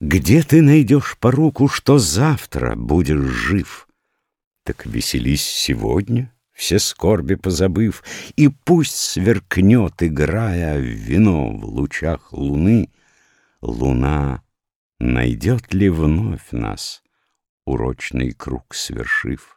Где ты найдешь поруку, что завтра будешь жив? Так веселись сегодня, все скорби позабыв, И пусть сверкнет, играя в вино в лучах луны, Луна найдет ли вновь нас, урочный круг свершив?